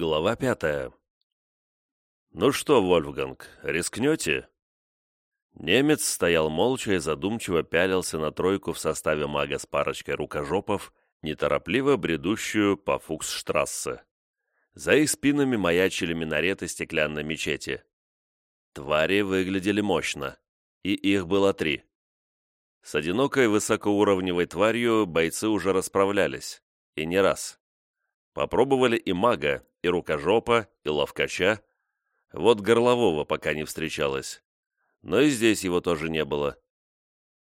Глава пятая. «Ну что, Вольфганг, рискнете?» Немец стоял молча и задумчиво пялился на тройку в составе мага с парочкой рукожопов, неторопливо бредущую по Фуксштрассе. За их спинами маячили минареты стеклянной мечети. Твари выглядели мощно, и их было три. С одинокой высокоуровневой тварью бойцы уже расправлялись, и не раз. Попробовали и мага, и рукожопа, и ловкача. Вот горлового пока не встречалось. Но и здесь его тоже не было.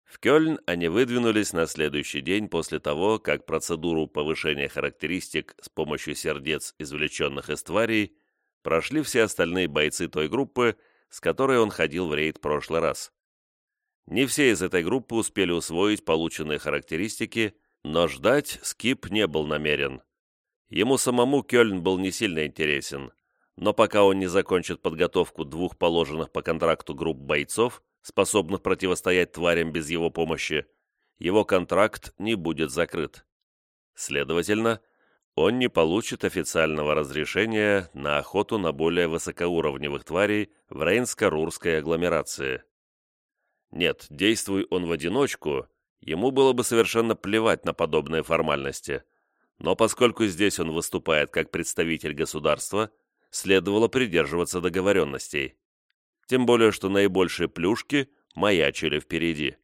В Кёльн они выдвинулись на следующий день после того, как процедуру повышения характеристик с помощью сердец, извлеченных из тварей, прошли все остальные бойцы той группы, с которой он ходил в рейд прошлый раз. Не все из этой группы успели усвоить полученные характеристики, но ждать Скип не был намерен. Ему самому Кёльн был не сильно интересен, но пока он не закончит подготовку двух положенных по контракту групп бойцов, способных противостоять тварям без его помощи, его контракт не будет закрыт. Следовательно, он не получит официального разрешения на охоту на более высокоуровневых тварей в Рейнско-Рурской агломерации. Нет, действуй он в одиночку, ему было бы совершенно плевать на подобные формальности – но поскольку здесь он выступает как представитель государства, следовало придерживаться договоренностей. Тем более, что наибольшие плюшки маячили впереди.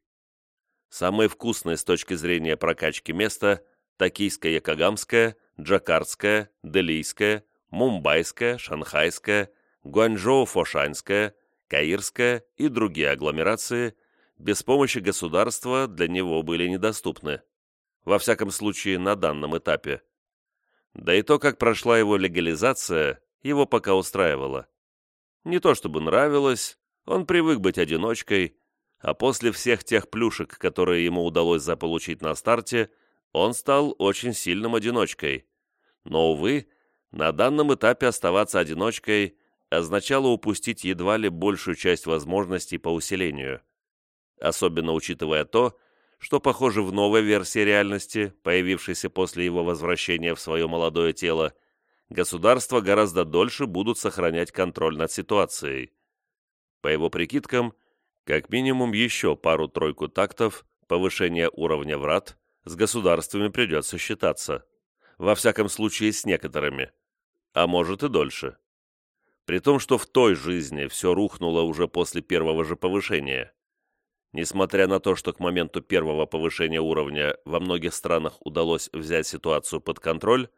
Самые вкусные с точки зрения прокачки места – токийское Якогамское, Джакартское, Делийское, Мумбайское, Шанхайское, Гуанчжоу-Фошанское, Каирское и другие агломерации без помощи государства для него были недоступны во всяком случае на данном этапе. Да и то, как прошла его легализация, его пока устраивало. Не то чтобы нравилось, он привык быть одиночкой, а после всех тех плюшек, которые ему удалось заполучить на старте, он стал очень сильным одиночкой. Но, увы, на данном этапе оставаться одиночкой означало упустить едва ли большую часть возможностей по усилению. Особенно учитывая то, что, похоже, в новой версии реальности, появившейся после его возвращения в свое молодое тело, государства гораздо дольше будут сохранять контроль над ситуацией. По его прикидкам, как минимум еще пару-тройку тактов повышения уровня врат с государствами придется считаться. Во всяком случае, с некоторыми. А может и дольше. При том, что в той жизни все рухнуло уже после первого же повышения. Несмотря на то, что к моменту первого повышения уровня во многих странах удалось взять ситуацию под контроль,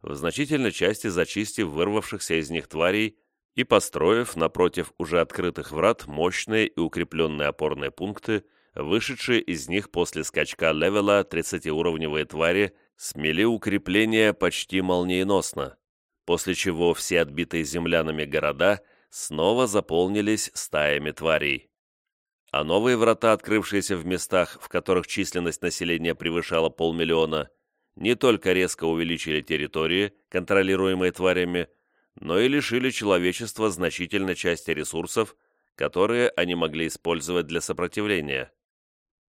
в значительной части зачистив вырвавшихся из них тварей и построив напротив уже открытых врат мощные и укрепленные опорные пункты, вышедшие из них после скачка левела 30-уровневые твари смели укрепления почти молниеносно, после чего все отбитые землянами города снова заполнились стаями тварей а новые врата, открывшиеся в местах, в которых численность населения превышала полмиллиона, не только резко увеличили территории, контролируемые тварями, но и лишили человечества значительной части ресурсов, которые они могли использовать для сопротивления.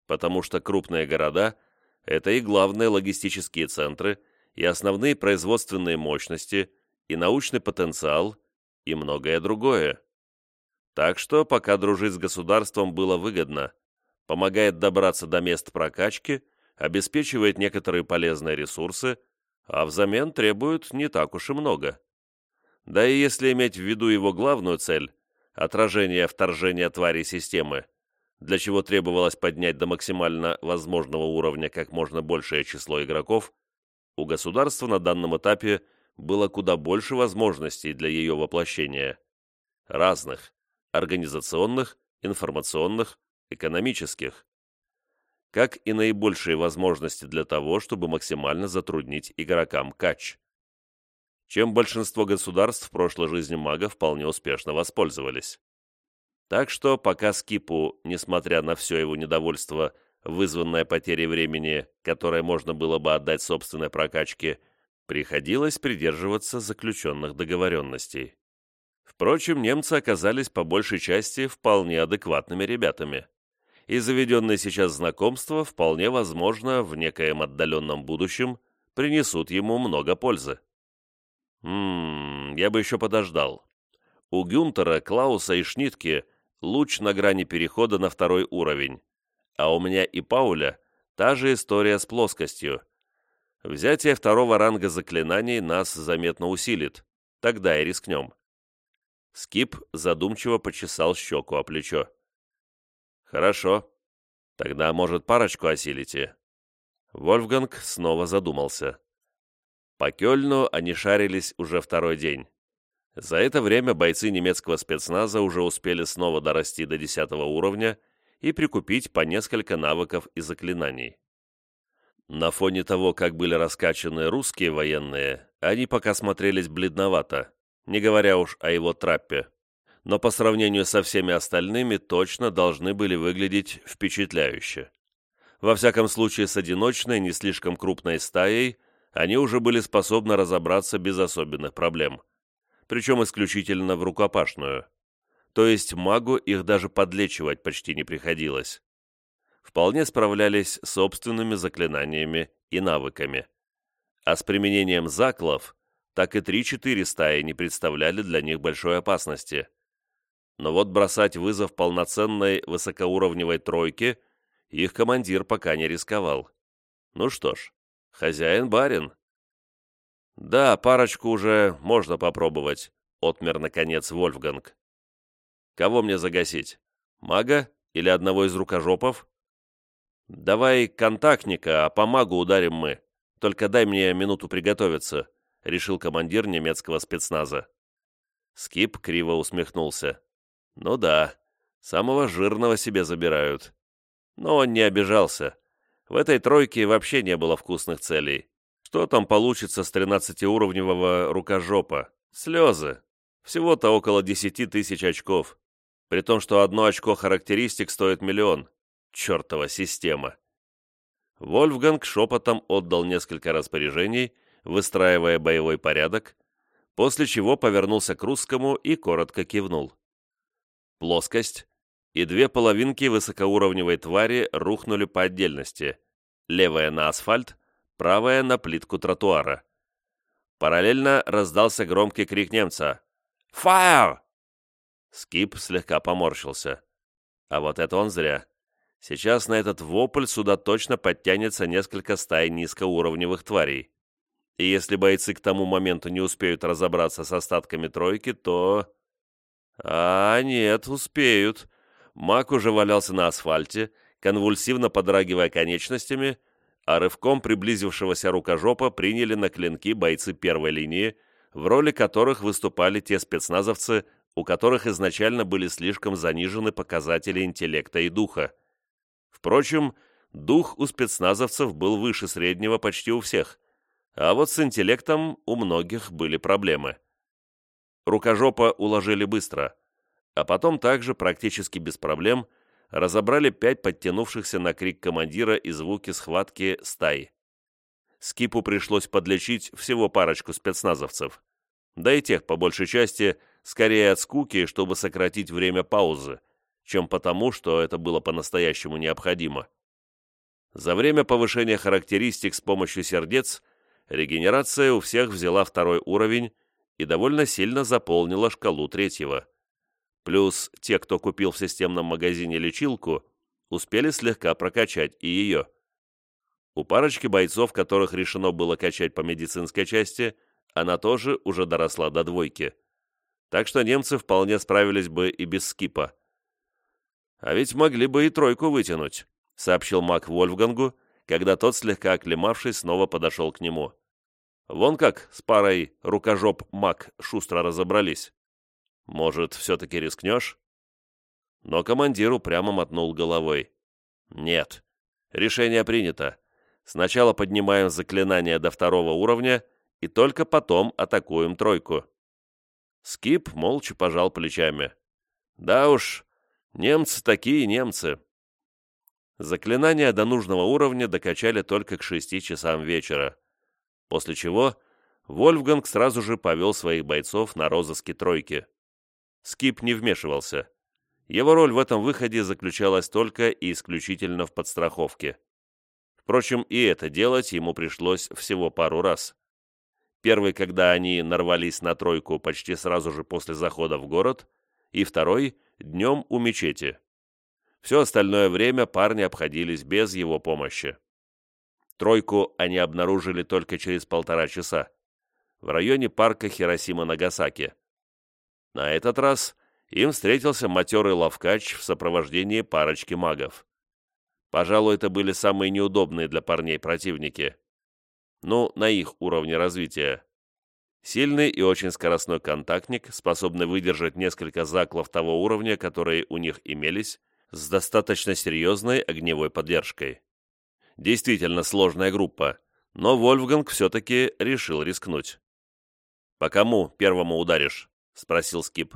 Потому что крупные города – это и главные логистические центры, и основные производственные мощности, и научный потенциал, и многое другое. Так что пока дружить с государством было выгодно, помогает добраться до мест прокачки, обеспечивает некоторые полезные ресурсы, а взамен требует не так уж и много. Да и если иметь в виду его главную цель – отражение вторжения тварей системы, для чего требовалось поднять до максимально возможного уровня как можно большее число игроков, у государства на данном этапе было куда больше возможностей для ее воплощения. Разных, организационных, информационных, экономических, как и наибольшие возможности для того, чтобы максимально затруднить игрокам кач. Чем большинство государств в прошлой жизни мага вполне успешно воспользовались. Так что пока Скипу, несмотря на все его недовольство, вызванное потерей времени, которое можно было бы отдать собственной прокачке, приходилось придерживаться заключенных договоренностей. Впрочем, немцы оказались по большей части вполне адекватными ребятами, и заведенные сейчас знакомства вполне возможно в некоем отдаленном будущем принесут ему много пользы. Ммм, я бы еще подождал. У Гюнтера, Клауса и Шнитке луч на грани перехода на второй уровень, а у меня и Пауля та же история с плоскостью. Взятие второго ранга заклинаний нас заметно усилит, тогда и рискнем. Скип задумчиво почесал щеку о плечо. «Хорошо. Тогда, может, парочку осилите?» Вольфганг снова задумался. По Кёльну они шарились уже второй день. За это время бойцы немецкого спецназа уже успели снова дорасти до 10 уровня и прикупить по несколько навыков и заклинаний. На фоне того, как были раскачаны русские военные, они пока смотрелись бледновато, не говоря уж о его траппе, но по сравнению со всеми остальными точно должны были выглядеть впечатляюще. Во всяком случае, с одиночной, не слишком крупной стаей они уже были способны разобраться без особенных проблем, причем исключительно в рукопашную. То есть магу их даже подлечивать почти не приходилось. Вполне справлялись собственными заклинаниями и навыками. А с применением заклов так и 3-4 стаи не представляли для них большой опасности. Но вот бросать вызов полноценной высокоуровневой тройке их командир пока не рисковал. Ну что ж, хозяин-барин. Да, парочку уже можно попробовать, отмер наконец Вольфганг. Кого мне загасить? Мага или одного из рукожопов? Давай контактника, а по магу ударим мы. Только дай мне минуту приготовиться. — решил командир немецкого спецназа. Скип криво усмехнулся. «Ну да, самого жирного себе забирают». Но он не обижался. В этой тройке вообще не было вкусных целей. Что там получится с тринадцатиуровневого рукожопа? Слезы. Всего-то около десяти тысяч очков. При том, что одно очко характеристик стоит миллион. Чертова система. Вольфганг шепотом отдал несколько распоряжений — выстраивая боевой порядок, после чего повернулся к русскому и коротко кивнул. Плоскость и две половинки высокоуровневой твари рухнули по отдельности, левая на асфальт, правая на плитку тротуара. Параллельно раздался громкий крик немца «Fire!». Скип слегка поморщился. А вот это он зря. Сейчас на этот вопль сюда точно подтянется несколько стай низкоуровневых тварей. И если бойцы к тому моменту не успеют разобраться с остатками тройки, то... А нет, успеют. Мак уже валялся на асфальте, конвульсивно подрагивая конечностями, а рывком приблизившегося рукожопа приняли на клинки бойцы первой линии, в роли которых выступали те спецназовцы, у которых изначально были слишком занижены показатели интеллекта и духа. Впрочем, дух у спецназовцев был выше среднего почти у всех – а вот с интеллектом у многих были проблемы. Рукожопа уложили быстро, а потом также практически без проблем разобрали пять подтянувшихся на крик командира и звуки схватки стаи. Скипу пришлось подлечить всего парочку спецназовцев, да и тех, по большей части, скорее от скуки, чтобы сократить время паузы, чем потому, что это было по-настоящему необходимо. За время повышения характеристик с помощью сердец Регенерация у всех взяла второй уровень и довольно сильно заполнила шкалу третьего. Плюс те, кто купил в системном магазине лечилку, успели слегка прокачать и ее. У парочки бойцов, которых решено было качать по медицинской части, она тоже уже доросла до двойки. Так что немцы вполне справились бы и без скипа. «А ведь могли бы и тройку вытянуть», — сообщил маг Вольфгангу, когда тот, слегка оклемавшись, снова подошел к нему. Вон как с парой рукожоп-маг шустро разобрались. Может, все-таки рискнешь? Но командир упрямо мотнул головой. Нет. Решение принято. Сначала поднимаем заклинание до второго уровня и только потом атакуем тройку. Скип молча пожал плечами. Да уж, немцы такие немцы. Заклинания до нужного уровня докачали только к шести часам вечера после чего Вольфганг сразу же повел своих бойцов на розыски тройки. Скип не вмешивался. Его роль в этом выходе заключалась только и исключительно в подстраховке. Впрочем, и это делать ему пришлось всего пару раз. Первый, когда они нарвались на тройку почти сразу же после захода в город, и второй – днем у мечети. Все остальное время парни обходились без его помощи. Тройку они обнаружили только через полтора часа в районе парка Хиросима-Нагасаки. На этот раз им встретился матерый ловкач в сопровождении парочки магов. Пожалуй, это были самые неудобные для парней противники. Ну, на их уровне развития. Сильный и очень скоростной контактник, способный выдержать несколько заклов того уровня, которые у них имелись, с достаточно серьезной огневой поддержкой. Действительно сложная группа, но Вольфганг все-таки решил рискнуть. «По кому первому ударишь?» — спросил Скип.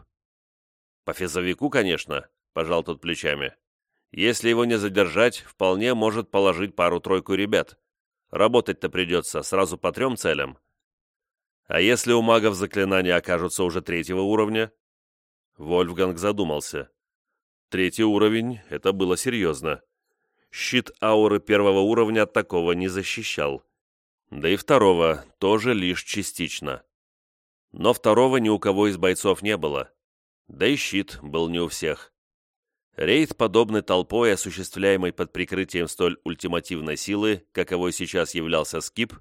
«По физовику, конечно», — пожал тот плечами. «Если его не задержать, вполне может положить пару-тройку ребят. Работать-то придется сразу по трем целям. А если у магов заклинания окажутся уже третьего уровня?» Вольфганг задумался. Третий уровень — это было серьезно. Щит ауры первого уровня от такого не защищал. Да и второго тоже лишь частично. Но второго ни у кого из бойцов не было. Да и щит был не у всех. Рейд, подобный толпой, осуществляемый под прикрытием столь ультимативной силы, каковой сейчас являлся Скип,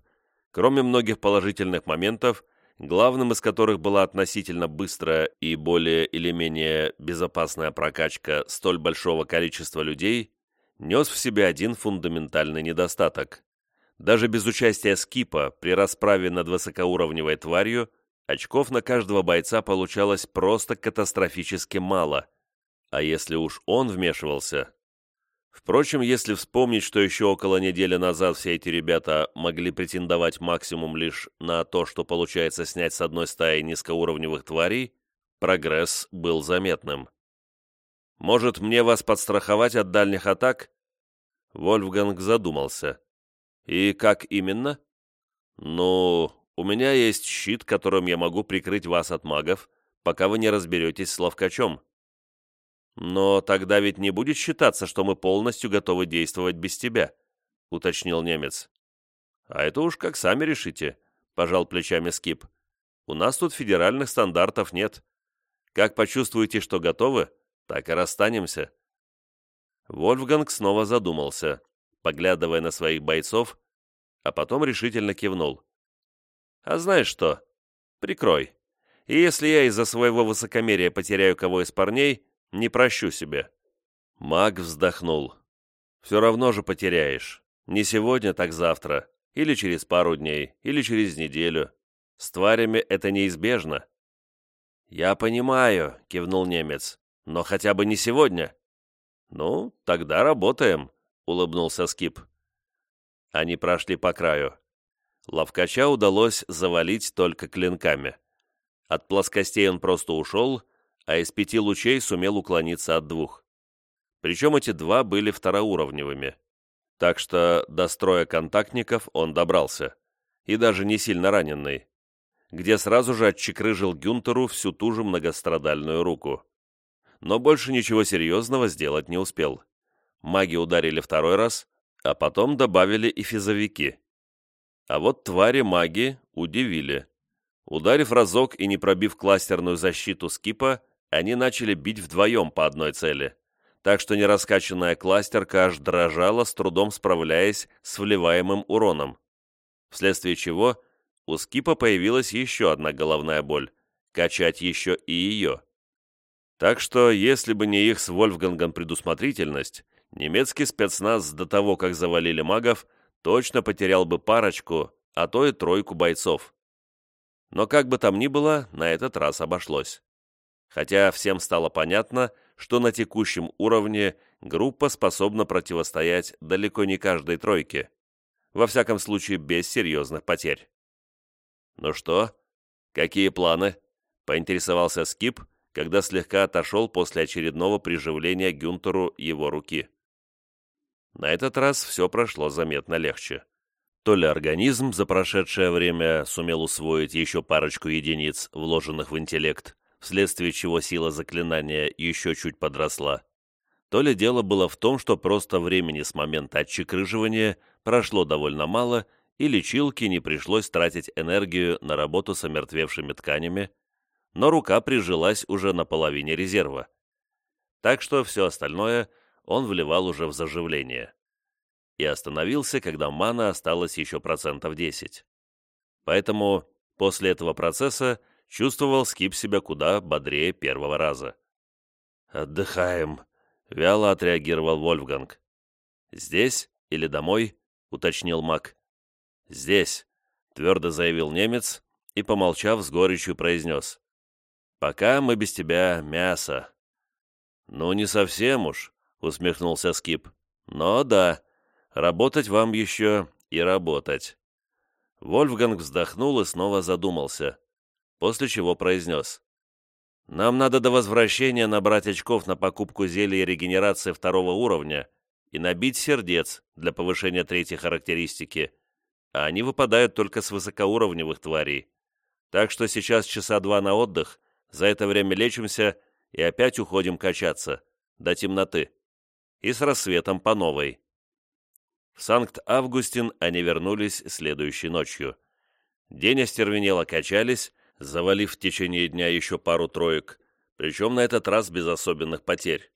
кроме многих положительных моментов, главным из которых была относительно быстрая и более или менее безопасная прокачка столь большого количества людей, нес в себе один фундаментальный недостаток. Даже без участия скипа при расправе над высокоуровневой тварью очков на каждого бойца получалось просто катастрофически мало, а если уж он вмешивался, Впрочем, если вспомнить, что еще около недели назад все эти ребята могли претендовать максимум лишь на то, что получается снять с одной стаи низкоуровневых тварей, прогресс был заметным. «Может, мне вас подстраховать от дальних атак?» Вольфганг задумался. «И как именно?» «Ну, у меня есть щит, которым я могу прикрыть вас от магов, пока вы не разберетесь с ловкачом. «Но тогда ведь не будет считаться, что мы полностью готовы действовать без тебя», — уточнил немец. «А это уж как сами решите», — пожал плечами Скип. «У нас тут федеральных стандартов нет. Как почувствуете, что готовы, так и расстанемся». Вольфганг снова задумался, поглядывая на своих бойцов, а потом решительно кивнул. «А знаешь что? Прикрой. И если я из-за своего высокомерия потеряю кого из парней, не прощу себе». Маг вздохнул. «Все равно же потеряешь. Не сегодня, так завтра. Или через пару дней, или через неделю. С тварями это неизбежно». «Я понимаю», — кивнул немец. «Но хотя бы не сегодня». «Ну, тогда работаем», — улыбнулся Скип. Они прошли по краю. Ловкача удалось завалить только клинками. От плоскостей он просто ушел, а из пяти лучей сумел уклониться от двух. Причем эти два были второуровневыми. Так что до строя контактников он добрался. И даже не сильно раненый. Где сразу же отчекрыжил Гюнтеру всю ту же многострадальную руку. Но больше ничего серьезного сделать не успел. Маги ударили второй раз, а потом добавили и физовики. А вот твари-маги удивили. Ударив разок и не пробив кластерную защиту скипа, они начали бить вдвоем по одной цели, так что нераскачанная кластерка аж дрожала, с трудом справляясь с вливаемым уроном. Вследствие чего у Скипа появилась еще одна головная боль – качать еще и ее. Так что, если бы не их с Вольфгангом предусмотрительность, немецкий спецназ до того, как завалили магов, точно потерял бы парочку, а то и тройку бойцов. Но как бы там ни было, на этот раз обошлось хотя всем стало понятно, что на текущем уровне группа способна противостоять далеко не каждой тройке, во всяком случае без серьезных потерь. «Ну что, какие планы?» — поинтересовался Скип, когда слегка отошел после очередного приживления Гюнтеру его руки. На этот раз все прошло заметно легче. То ли организм за прошедшее время сумел усвоить еще парочку единиц, вложенных в интеллект, вследствие чего сила заклинания еще чуть подросла, то ли дело было в том, что просто времени с момента отчекрыживания прошло довольно мало, и лечилке не пришлось тратить энергию на работу с омертвевшими тканями, но рука прижилась уже на половине резерва. Так что все остальное он вливал уже в заживление. И остановился, когда мана осталось еще процентов 10. Поэтому после этого процесса чувствовал Скип себя куда бодрее первого раза. «Отдыхаем», — вяло отреагировал Вольфганг. «Здесь или домой?» — уточнил маг. «Здесь», — твердо заявил немец и, помолчав, с горечью произнес. «Пока мы без тебя мясо». «Ну, не совсем уж», — усмехнулся Скип. «Но да, работать вам еще и работать». Вольфганг вздохнул и снова задумался, после чего произнес. Нам надо до возвращения набрать очков на покупку зелья регенерации второго уровня и набить сердец для повышения третьей характеристики, а они выпадают только с высокоуровневых тварей. Так что сейчас часа два на отдых, за это время лечимся и опять уходим качаться, до темноты. И с рассветом по новой. В Санкт-Августин они вернулись следующей ночью. День остервенело качались, завалив в течение дня еще пару троек, причем на этот раз без особенных потерь.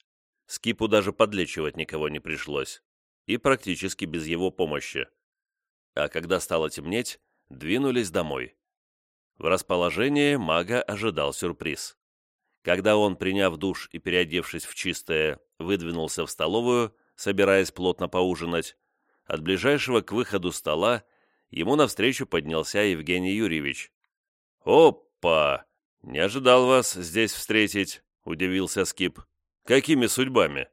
Скипу даже подлечивать никого не пришлось, и практически без его помощи. А когда стало темнеть, двинулись домой. В расположении мага ожидал сюрприз. Когда он, приняв душ и переодевшись в чистое, выдвинулся в столовую, собираясь плотно поужинать, от ближайшего к выходу стола ему навстречу поднялся Евгений Юрьевич. «Опа! Не ожидал вас здесь встретить», — удивился Скип. «Какими судьбами?»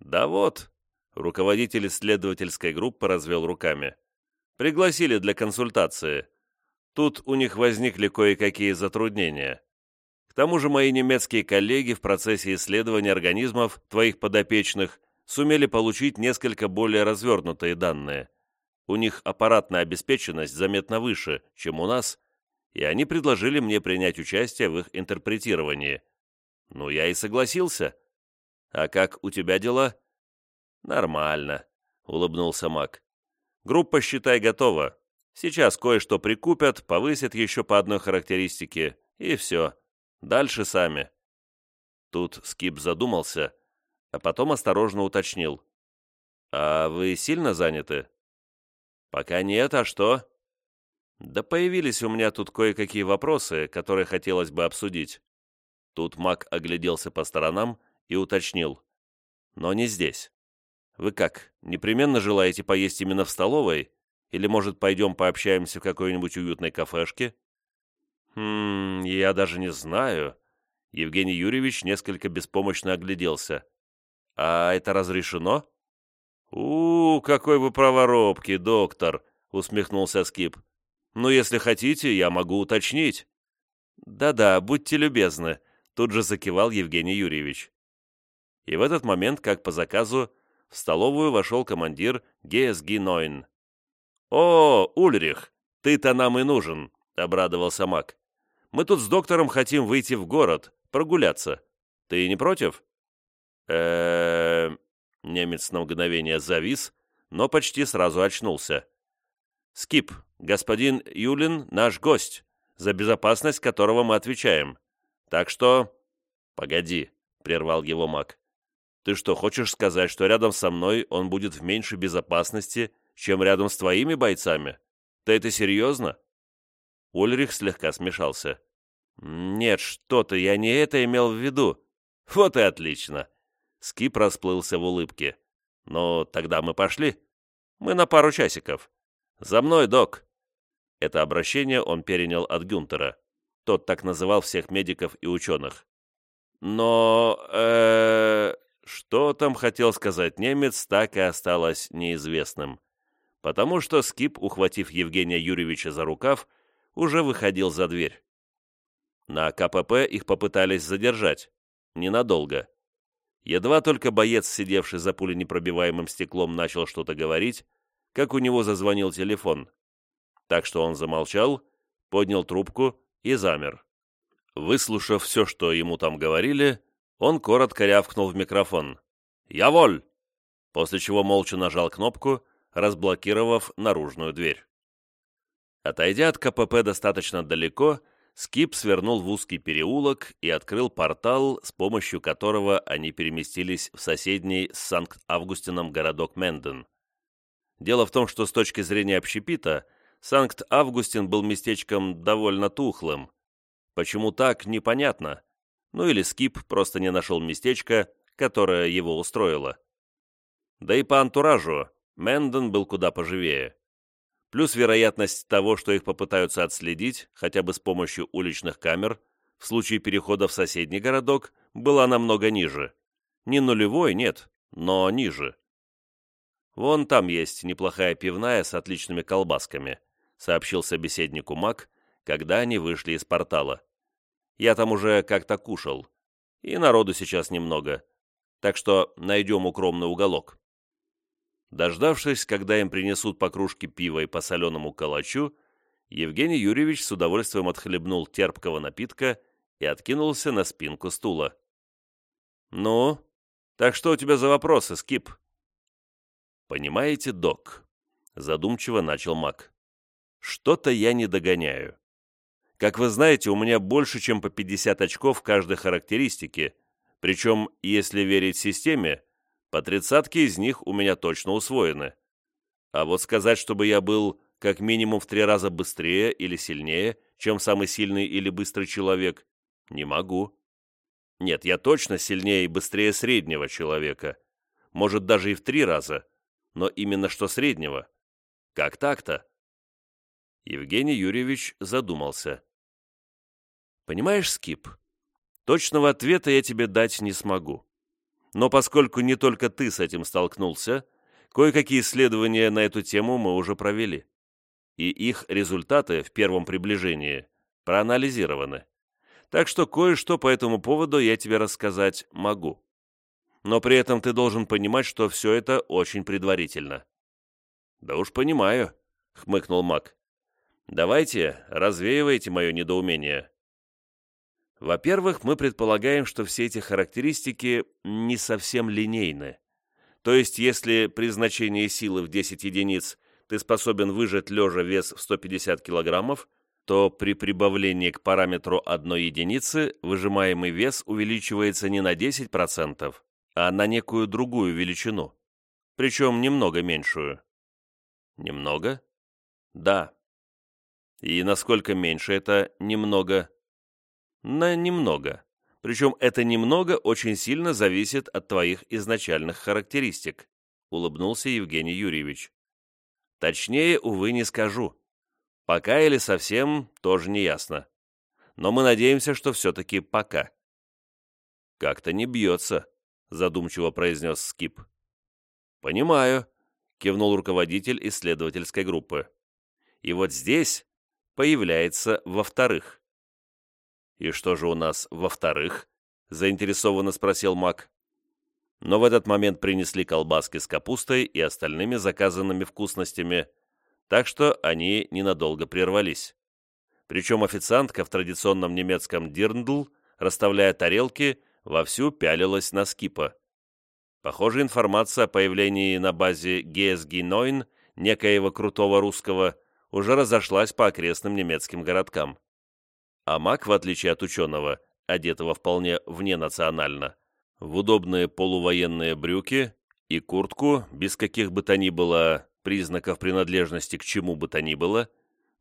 «Да вот», — руководитель исследовательской группы развел руками. «Пригласили для консультации. Тут у них возникли кое-какие затруднения. К тому же мои немецкие коллеги в процессе исследования организмов твоих подопечных сумели получить несколько более развернутые данные. У них аппаратная обеспеченность заметно выше, чем у нас, и они предложили мне принять участие в их интерпретировании. Ну, я и согласился. А как у тебя дела? Нормально, улыбнулся Мак. Группа, считай, готова. Сейчас кое-что прикупят, повысят еще по одной характеристике, и все. Дальше сами. Тут Скип задумался, а потом осторожно уточнил. «А вы сильно заняты?» «Пока нет, а что?» Да появились у меня тут кое-какие вопросы, которые хотелось бы обсудить. Тут маг огляделся по сторонам и уточнил. Но не здесь. Вы как, непременно желаете поесть именно в столовой? Или, может, пойдем пообщаемся в какой-нибудь уютной кафешке? Хм, я даже не знаю. Евгений Юрьевич несколько беспомощно огляделся. А это разрешено? У, какой вы праворобкий, доктор, усмехнулся Скип. Но если хотите, я могу уточнить». «Да-да, будьте любезны», — тут же закивал Евгений Юрьевич. И в этот момент, как по заказу, в столовую вошел командир ГСГ-9. «О, Ульрих, ты-то нам и нужен», — обрадовался Мак. «Мы тут с доктором хотим выйти в город, прогуляться. Ты не против?» э Немец на мгновение завис, но почти сразу очнулся. «Скип, господин Юлин наш гость, за безопасность которого мы отвечаем. Так что...» «Погоди», — прервал его маг. «Ты что, хочешь сказать, что рядом со мной он будет в меньшей безопасности, чем рядом с твоими бойцами? Ты это серьезно?» Ульрих слегка смешался. «Нет, что ты, я не это имел в виду. Вот и отлично!» Скип расплылся в улыбке. «Ну, тогда мы пошли. Мы на пару часиков. «За мной, док!» Это обращение он перенял от Гюнтера. Тот так называл всех медиков и ученых. Но... Э, что там хотел сказать немец, так и осталось неизвестным. Потому что Скип, ухватив Евгения Юрьевича за рукав, уже выходил за дверь. На КПП их попытались задержать. Ненадолго. Едва только боец, сидевший за пуленепробиваемым стеклом, начал что-то говорить, как у него зазвонил телефон. Так что он замолчал, поднял трубку и замер. Выслушав все, что ему там говорили, он коротко рявкнул в микрофон. «Я воль!» После чего молча нажал кнопку, разблокировав наружную дверь. Отойдя от КПП достаточно далеко, Скип свернул в узкий переулок и открыл портал, с помощью которого они переместились в соседний с Санкт-Августином городок Менден. Дело в том, что с точки зрения общепита, Санкт-Августин был местечком довольно тухлым. Почему так, непонятно. Ну или Скип просто не нашел местечко, которое его устроило. Да и по антуражу Менден был куда поживее плюс вероятность того, что их попытаются отследить, хотя бы с помощью уличных камер, в случае перехода в соседний городок, была намного ниже. Не нулевой, нет, но ниже. «Вон там есть неплохая пивная с отличными колбасками», сообщил собеседнику Мак, когда они вышли из портала. «Я там уже как-то кушал, и народу сейчас немного, так что найдем укромный уголок». Дождавшись, когда им принесут по кружке пива и по соленому калачу, Евгений Юрьевич с удовольствием отхлебнул терпкого напитка и откинулся на спинку стула. «Ну, так что у тебя за вопросы, Скип?» «Понимаете, док?» — задумчиво начал Мак. «Что-то я не догоняю. Как вы знаете, у меня больше, чем по 50 очков каждой характеристике, причем, если верить системе, по тридцатке из них у меня точно усвоены. А вот сказать, чтобы я был как минимум в три раза быстрее или сильнее, чем самый сильный или быстрый человек, не могу. Нет, я точно сильнее и быстрее среднего человека. Может, даже и в три раза. Но именно что среднего. Как так-то? Евгений Юрьевич задумался. Понимаешь, Скип, точного ответа я тебе дать не смогу. Но поскольку не только ты с этим столкнулся, кое-какие исследования на эту тему мы уже провели. И их результаты в первом приближении проанализированы. Так что кое-что по этому поводу я тебе рассказать могу. Но при этом ты должен понимать, что все это очень предварительно. «Да уж понимаю», — хмыкнул Мак. «Давайте, развеивайте мое недоумение. Во-первых, мы предполагаем, что все эти характеристики не совсем линейны. То есть, если при значении силы в 10 единиц ты способен выжать лежа вес в 150 килограммов, то при прибавлении к параметру одной единицы выжимаемый вес увеличивается не на 10%, а на некую другую величину, причем немного меньшую. Немного? Да. И насколько меньше это немного? На немного. Причем это немного очень сильно зависит от твоих изначальных характеристик, улыбнулся Евгений Юрьевич. Точнее, увы, не скажу. Пока или совсем, тоже не ясно. Но мы надеемся, что все-таки пока. Как-то не бьется, задумчиво произнес Скип. Понимаю, кивнул руководитель исследовательской группы. И вот здесь появляется во-вторых. «И что же у нас во-вторых?» — заинтересованно спросил Мак. Но в этот момент принесли колбаски с капустой и остальными заказанными вкусностями, так что они ненадолго прервались. Причем официантка в традиционном немецком «дирндл», расставляя тарелки, вовсю пялилась на скипа. Похоже, информация о появлении на базе GSG-9 некоего крутого русского уже разошлась по окрестным немецким городкам. А маг, в отличие от ученого, одетого вполне вненационально, в удобные полувоенные брюки и куртку, без каких бы то ни было признаков принадлежности к чему бы то ни было,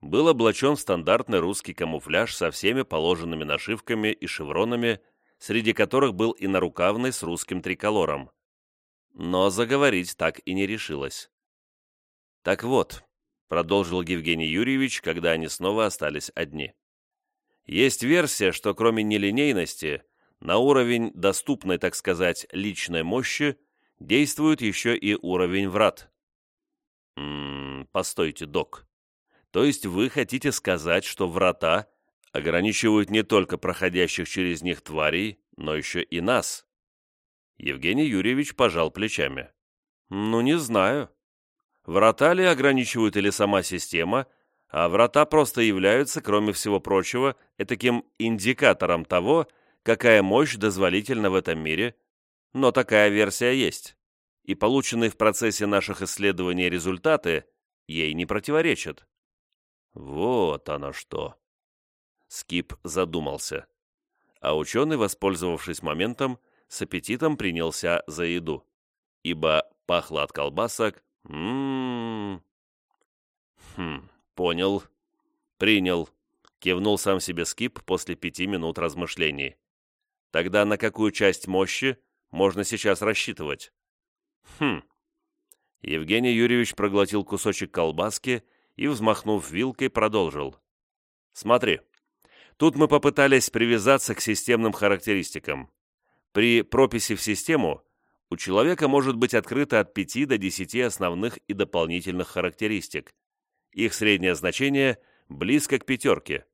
был облачен в стандартный русский камуфляж со всеми положенными нашивками и шевронами, среди которых был и нарукавный с русским триколором. Но заговорить так и не решилась. «Так вот», — продолжил Евгений Юрьевич, когда они снова остались одни. Есть версия, что кроме нелинейности, на уровень доступной, так сказать, личной мощи действует еще и уровень врат. Ммм, постойте, док. То есть вы хотите сказать, что врата ограничивают не только проходящих через них тварей, но еще и нас? Евгений Юрьевич пожал плечами. Ну, не знаю. Врата ли ограничивают или сама система – а врата просто являются, кроме всего прочего, таким индикатором того, какая мощь дозволительна в этом мире, но такая версия есть, и полученные в процессе наших исследований результаты ей не противоречат. Вот оно что. Скип задумался. А ученый, воспользовавшись моментом, с аппетитом принялся за еду, ибо пахло от колбасок «М-м-м». «Хм, понял. Принял», — кивнул сам себе Скип после пяти минут размышлений. «Тогда на какую часть мощи можно сейчас рассчитывать?» «Хм». Евгений Юрьевич проглотил кусочек колбаски и, взмахнув вилкой, продолжил. «Смотри, тут мы попытались привязаться к системным характеристикам. При прописи в систему у человека может быть открыто от 5 до 10 основных и дополнительных характеристик. Их среднее значение близко к пятерке.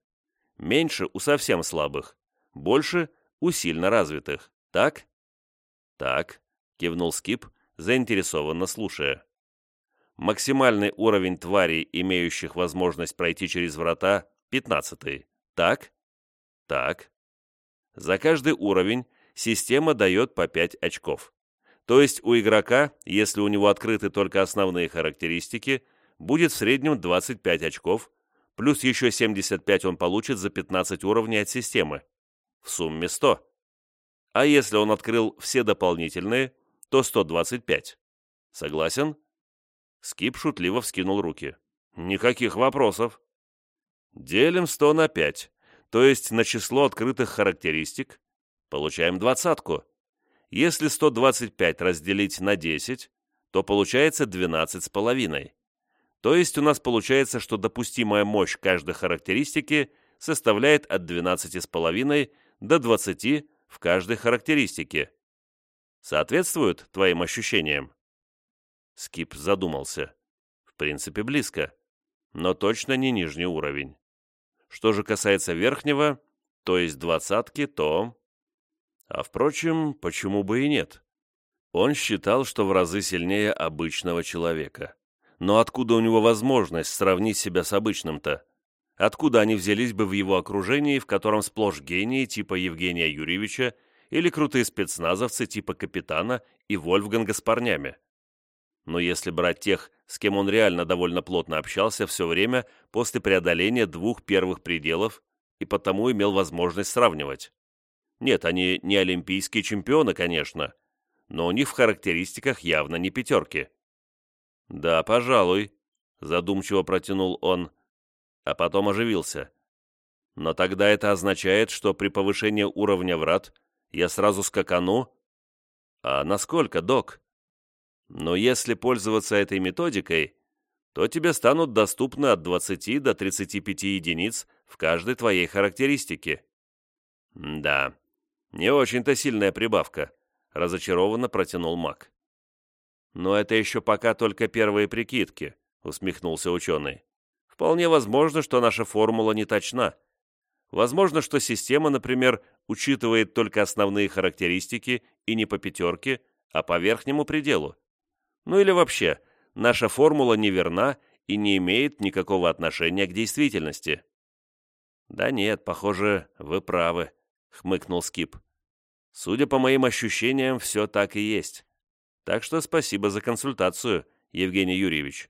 Меньше у совсем слабых, больше у сильно развитых. Так? Так, кивнул Скип, заинтересованно слушая. Максимальный уровень тварей, имеющих возможность пройти через врата, 15. Так? Так. За каждый уровень система дает по 5 очков. То есть у игрока, если у него открыты только основные характеристики, будет в среднем 25 очков, плюс еще 75 он получит за 15 уровней от системы. В сумме 100. А если он открыл все дополнительные, то 125. Согласен? Скип шутливо вскинул руки. Никаких вопросов. Делим 100 на 5, то есть на число открытых характеристик. Получаем двадцатку. Если 125 разделить на 10, то получается 12 с половиной. То есть у нас получается, что допустимая мощь каждой характеристики составляет от 12,5 до 20 в каждой характеристике. Соответствует твоим ощущениям? Скип задумался. В принципе, близко, но точно не нижний уровень. Что же касается верхнего, то есть двадцатки, то... А впрочем, почему бы и нет? Он считал, что в разы сильнее обычного человека. Но откуда у него возможность сравнить себя с обычным-то? Откуда они взялись бы в его окружении, в котором сплошь гении типа Евгения Юрьевича или крутые спецназовцы типа Капитана и Вольфганга с парнями? Но если брать тех, с кем он реально довольно плотно общался все время после преодоления двух первых пределов и потому имел возможность сравнивать. Нет, они не олимпийские чемпионы, конечно, но у них в характеристиках явно не пятерки. «Да, пожалуй», — задумчиво протянул он, а потом оживился. «Но тогда это означает, что при повышении уровня врат я сразу скакану? А насколько, док? Но если пользоваться этой методикой, то тебе станут доступны от 20 до 35 единиц в каждой твоей характеристике». «Да, «Не очень-то сильная прибавка», — разочарованно протянул маг. «Но это еще пока только первые прикидки», — усмехнулся ученый. «Вполне возможно, что наша формула не точна. Возможно, что система, например, учитывает только основные характеристики и не по пятерке, а по верхнему пределу. Ну или вообще, наша формула неверна и не имеет никакого отношения к действительности». «Да нет, похоже, вы правы», — хмыкнул Скип. Судя по моим ощущениям, все так и есть. Так что спасибо за консультацию, Евгений Юрьевич.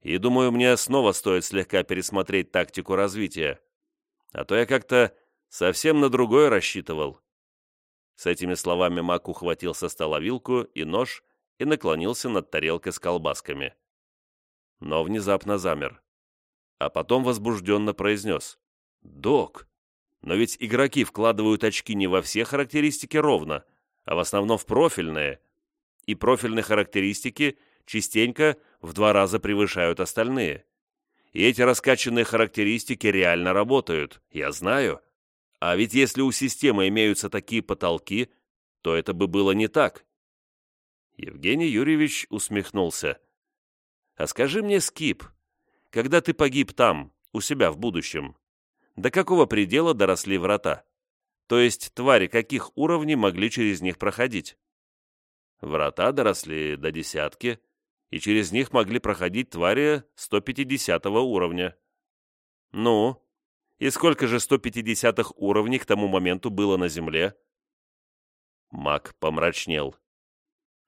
И думаю, мне снова стоит слегка пересмотреть тактику развития. А то я как-то совсем на другое рассчитывал. С этими словами Мак ухватил со стола вилку и нож и наклонился над тарелкой с колбасками. Но внезапно замер. А потом возбужденно произнес. «Док, но ведь игроки вкладывают очки не во все характеристики ровно, а в основном в профильные. И профильные характеристики частенько в два раза превышают остальные. И эти раскачанные характеристики реально работают, я знаю. А ведь если у системы имеются такие потолки, то это бы было не так. Евгений Юрьевич усмехнулся. «А скажи мне, Скип, когда ты погиб там, у себя в будущем, до какого предела доросли врата. То есть твари каких уровней могли через них проходить. Врата доросли до десятки, и через них могли проходить твари 150 уровня. Ну, и сколько же 150 уровней к тому моменту было на Земле? Маг помрачнел.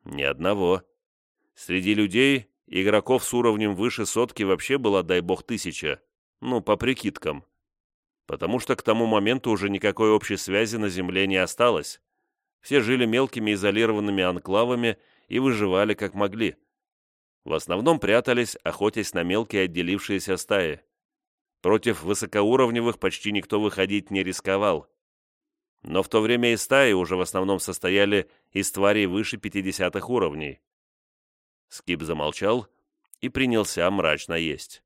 Ни одного. Среди людей игроков с уровнем выше сотки вообще было, дай бог, тысяча. Ну, по прикидкам. Потому что к тому моменту уже никакой общей связи на Земле не осталось. Все жили мелкими изолированными анклавами и выживали как могли. В основном прятались, охотясь на мелкие отделившиеся стаи. Против высокоуровневых почти никто выходить не рисковал. Но в то время и стаи уже в основном состояли из тварей выше 50 уровней. Скип замолчал и принялся мрачно есть.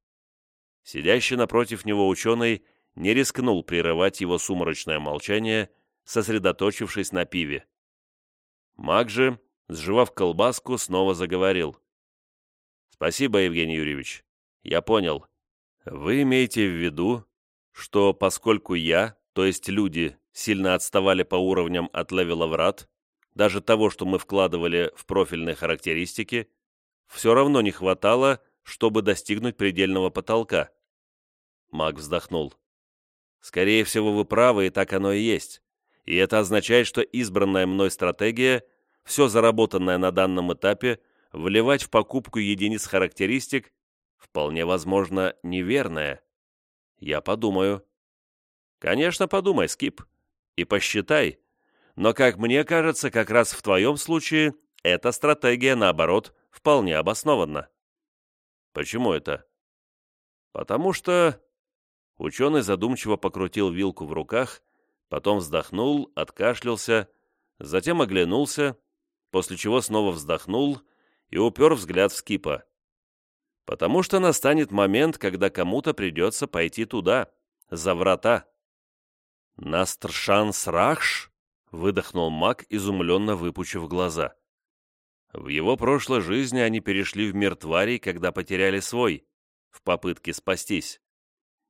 Сидящий напротив него ученый не рискнул прерывать его сумрачное молчание, сосредоточившись на пиве. Маг же, сживав колбаску, снова заговорил. «Спасибо, Евгений Юрьевич. Я понял. Вы имеете в виду, что поскольку я, то есть люди, сильно отставали по уровням от левела врат, даже того, что мы вкладывали в профильные характеристики, все равно не хватало, чтобы достигнуть предельного потолка. Маг вздохнул. Скорее всего, вы правы, и так оно и есть. И это означает, что избранная мной стратегия, все заработанное на данном этапе, вливать в покупку единиц характеристик, вполне возможно, неверная. Я подумаю. Конечно, подумай, Скип. И посчитай. Но, как мне кажется, как раз в твоем случае эта стратегия, наоборот, вполне обоснованна. Почему это? Потому что Ученый задумчиво покрутил вилку в руках, потом вздохнул, откашлялся, затем оглянулся, после чего снова вздохнул и упер взгляд в скипа. «Потому что настанет момент, когда кому-то придется пойти туда, за врата». «Настршан Срахш?» — выдохнул маг, изумленно выпучив глаза. В его прошлой жизни они перешли в мир тварей, когда потеряли свой, в попытке спастись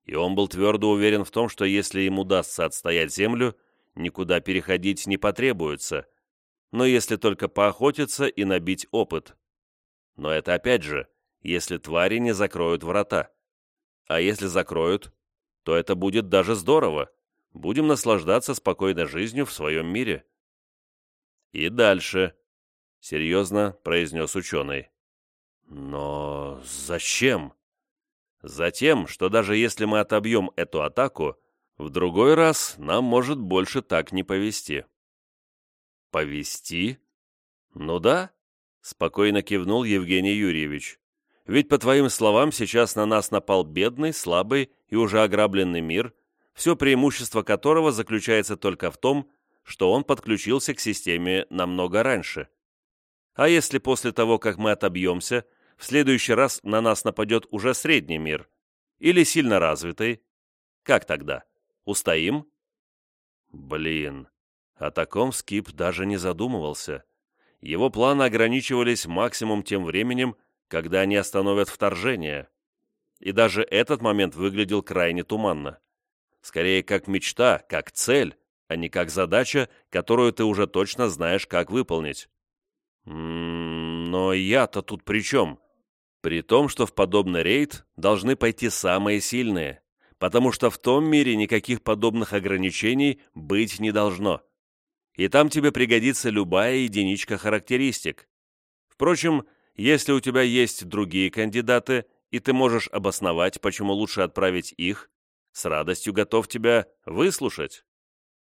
и он был твердо уверен в том, что если им удастся отстоять землю, никуда переходить не потребуется, но если только поохотиться и набить опыт. Но это опять же, если твари не закроют врата. А если закроют, то это будет даже здорово. Будем наслаждаться спокойной жизнью в своем мире. И дальше, серьезно произнес ученый. Но зачем? Затем, что даже если мы отобьем эту атаку, в другой раз нам может больше так не повести. Повести? Ну да, спокойно кивнул Евгений Юрьевич. Ведь, по твоим словам, сейчас на нас напал бедный, слабый и уже ограбленный мир, все преимущество которого заключается только в том, что он подключился к системе намного раньше. А если после того, как мы отобьемся, в следующий раз на нас нападет уже средний мир или сильно развитый. Как тогда? Устоим? Блин, о таком Скип даже не задумывался. Его планы ограничивались максимум тем временем, когда они остановят вторжение. И даже этот момент выглядел крайне туманно. Скорее, как мечта, как цель, а не как задача, которую ты уже точно знаешь, как выполнить. М -м, но я-то тут при чем? При том, что в подобный рейд должны пойти самые сильные, потому что в том мире никаких подобных ограничений быть не должно. И там тебе пригодится любая единичка характеристик. Впрочем, если у тебя есть другие кандидаты, и ты можешь обосновать, почему лучше отправить их, с радостью готов тебя выслушать.